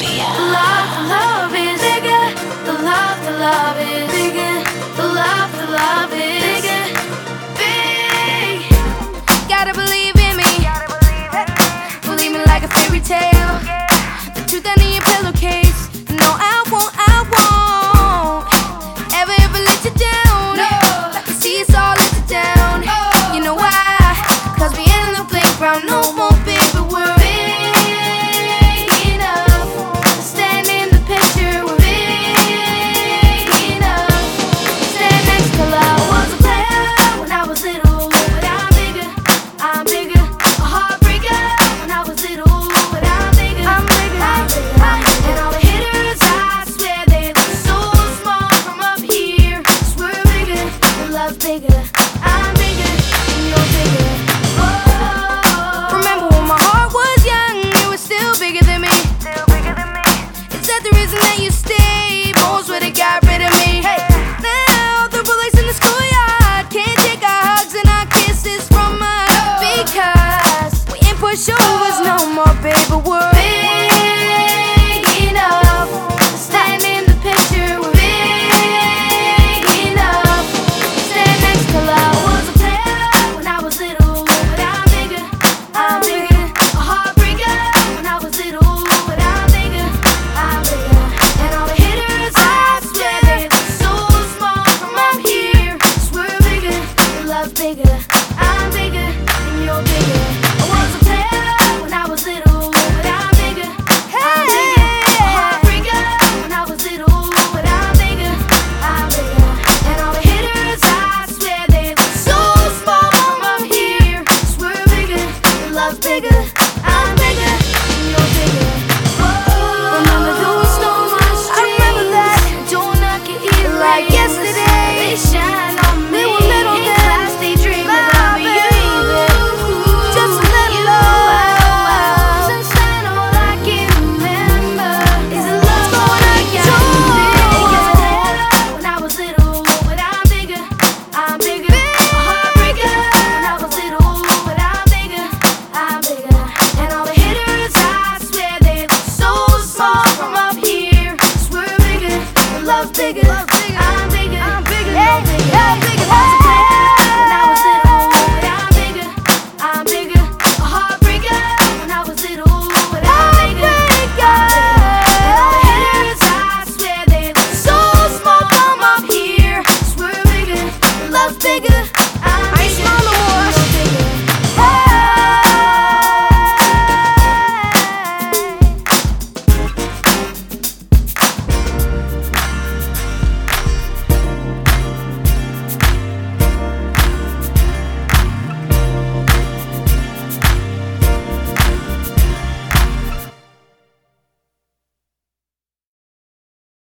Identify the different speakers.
Speaker 1: Sofia. where you stay. I'm bigger than your